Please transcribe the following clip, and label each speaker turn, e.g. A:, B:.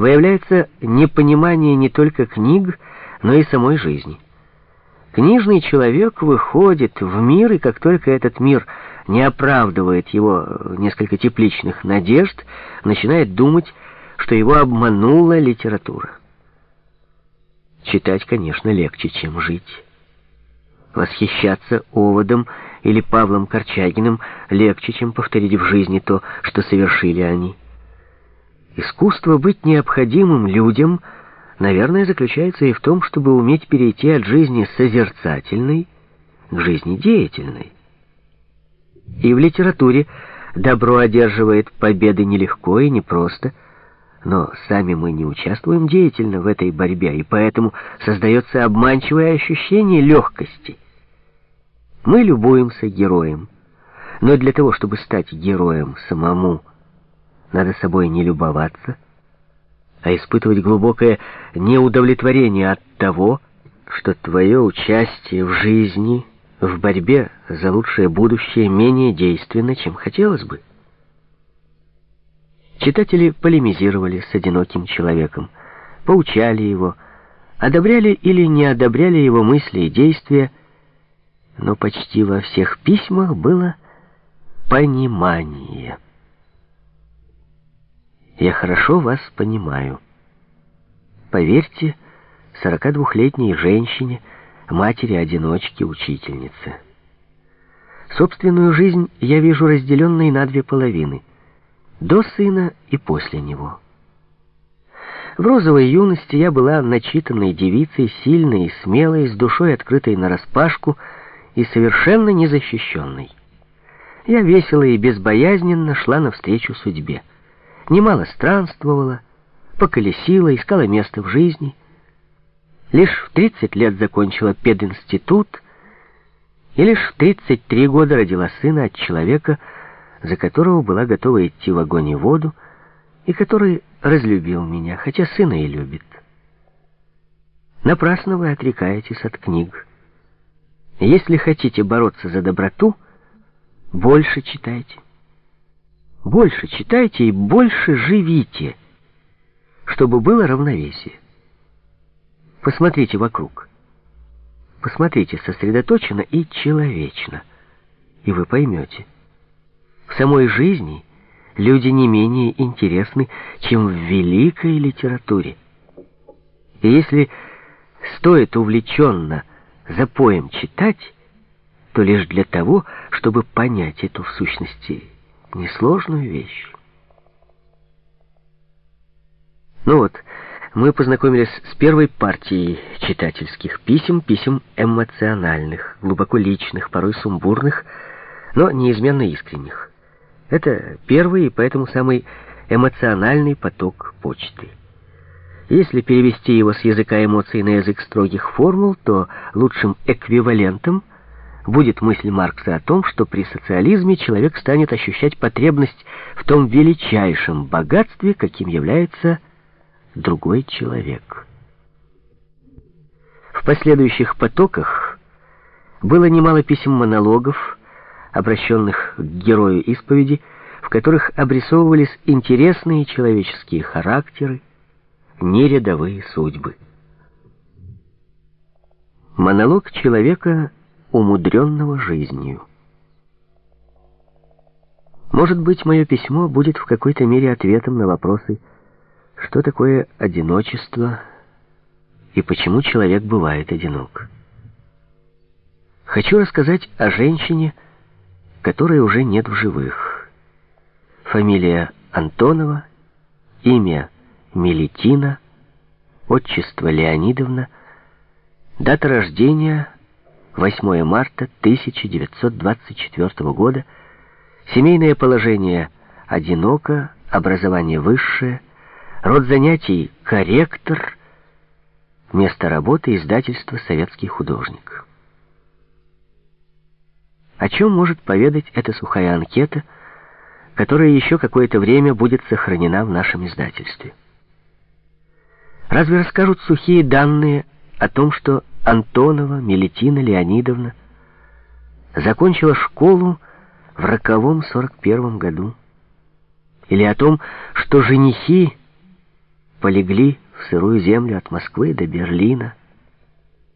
A: выявляется непонимание не только книг, но и самой жизни. Книжный человек выходит в мир, и как только этот мир не оправдывает его несколько тепличных надежд, начинает думать, что его обманула литература. Читать, конечно, легче, чем жить. Восхищаться Оводом или Павлом Корчагиным легче, чем повторить в жизни то, что совершили они. Искусство быть необходимым людям, наверное, заключается и в том, чтобы уметь перейти от жизни созерцательной к жизни деятельной. И в литературе добро одерживает победы нелегко и непросто, но сами мы не участвуем деятельно в этой борьбе, и поэтому создается обманчивое ощущение легкости. Мы любуемся героем, но для того, чтобы стать героем самому, надо собой не любоваться, а испытывать глубокое неудовлетворение от того, что твое участие в жизни, в борьбе за лучшее будущее менее действенно, чем хотелось бы. Читатели полемизировали с одиноким человеком, поучали его, одобряли или не одобряли его мысли и действия, но почти во всех письмах было понимание. Я хорошо вас понимаю. Поверьте, 42-летней женщине, матери-одиночки, учительнице. Собственную жизнь я вижу разделенной на две половины. До сына и после него. В розовой юности я была начитанной девицей, сильной и смелой, с душой открытой нараспашку и совершенно незащищенной. Я весело и безбоязненно шла навстречу судьбе немало странствовала, поколесила, искала место в жизни. Лишь в 30 лет закончила пединститут и лишь в 33 года родила сына от человека, за которого была готова идти в огонь и воду, и который разлюбил меня, хотя сына и любит. Напрасно вы отрекаетесь от книг. Если хотите бороться за доброту, больше читайте. Больше читайте и больше живите, чтобы было равновесие. Посмотрите вокруг. Посмотрите сосредоточенно и человечно, и вы поймете. В самой жизни люди не менее интересны, чем в великой литературе. И если стоит увлеченно за поем читать, то лишь для того, чтобы понять эту в сущности несложную вещь. Ну вот, мы познакомились с первой партией читательских писем, писем эмоциональных, глубоко личных, порой сумбурных, но неизменно искренних. Это первый и поэтому самый эмоциональный поток почты. Если перевести его с языка эмоций на язык строгих формул, то лучшим эквивалентом будет мысль Маркса о том, что при социализме человек станет ощущать потребность в том величайшем богатстве, каким является другой человек. В последующих потоках было немало писем-монологов, обращенных к герою исповеди, в которых обрисовывались интересные человеческие характеры, нерядовые судьбы. Монолог человека умудренного жизнью. Может быть, мое письмо будет в какой-то мере ответом на вопросы, что такое одиночество и почему человек бывает одинок. Хочу рассказать о женщине, которой уже нет в живых. Фамилия Антонова, имя Мелитина, отчество Леонидовна, дата рождения 8 марта 1924 года, семейное положение одиноко, образование высшее, род занятий корректор, место работы издательство «Советский художник». О чем может поведать эта сухая анкета, которая еще какое-то время будет сохранена в нашем издательстве? Разве расскажут сухие данные о том, что Антонова Мелетина Леонидовна закончила школу в роковом сорок первом году. Или о том, что женихи полегли в сырую землю от Москвы до Берлина.